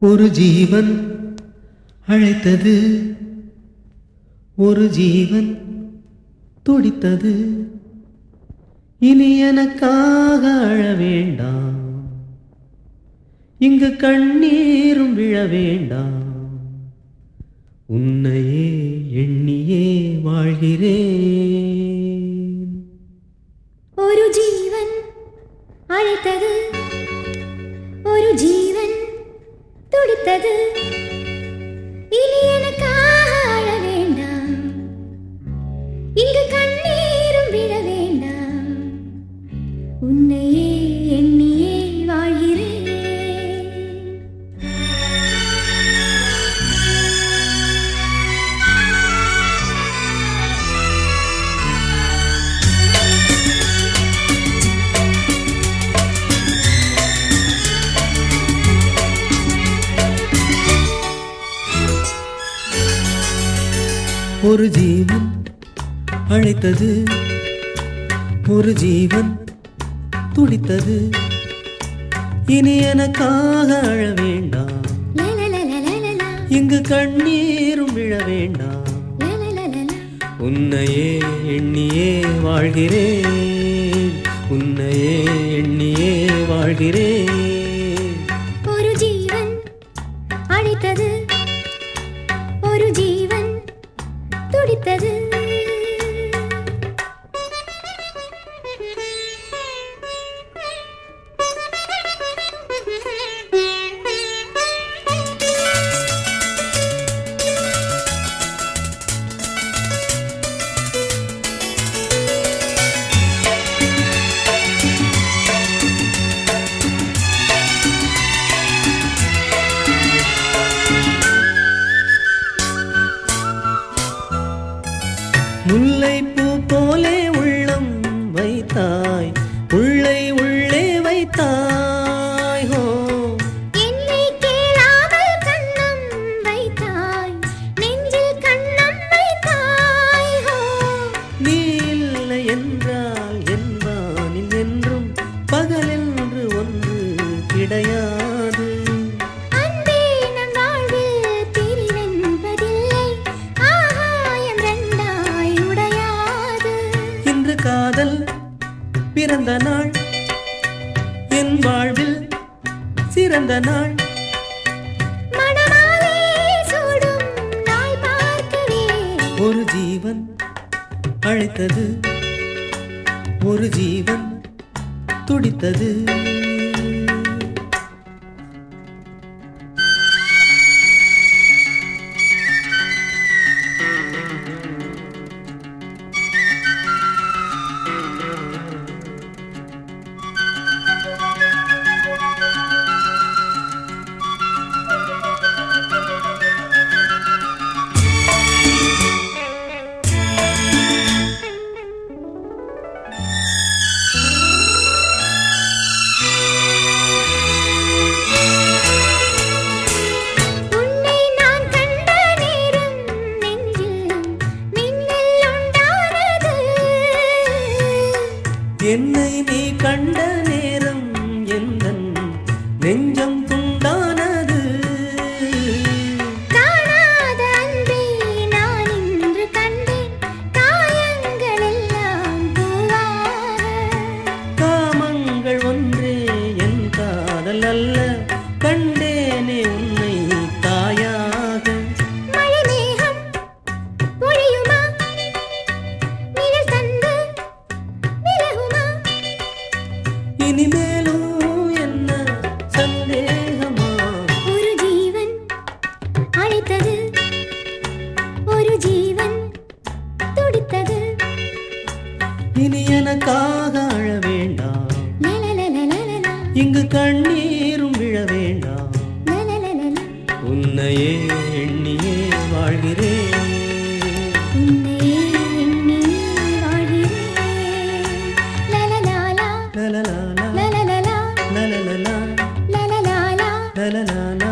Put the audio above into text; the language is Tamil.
ஒரு ஜீவன் அழைத்தது. ஒரு ஜீவன் துடித்தது. இனி எனக்காக அழ வேண்டாம். இங்கு கண்ணீரும் விழ வேண்டாம். உன்னையே எண்ணியே வாழ்கிறேன். கொடுத்தது. இனி எனக்கு ஆக வேண்டாம். இங்கு ஒரு ஜீவன் அழைத்தது. ஒரு ஜீவன் துடித்தது. இனி எனக்காக அழ வேண்டாம். இங்கு கண்ணீரும் விழ வேண்டாம். உன்னையே எண்ணியே வாழ்கிறேன். உன்னையே எண்ணியே வாழ்கிறேன். ஒரு ஜீவன் அழைத்தது. பார்த்தது கிடையாது. இன்று காதல் பிறந்த நாள். என் வாழ்வில் சிறந்த நாள். ஒரு ஜீவன் அழைத்தது. ஒரு ஜீவன் துடித்தது. என்னை நீ கண்ட நேரம் எந்தன் நெஞ்சம் துடித்தது. ஒரு ஜீவன் துடித்தது. இனி எனக்காக அழ வேண்டாம். இங்கு கண்ணீரும் விழ வேண்டாம் உன்னையே எண்ணியே வாழ்கிறேன் la la la la la la la la la la la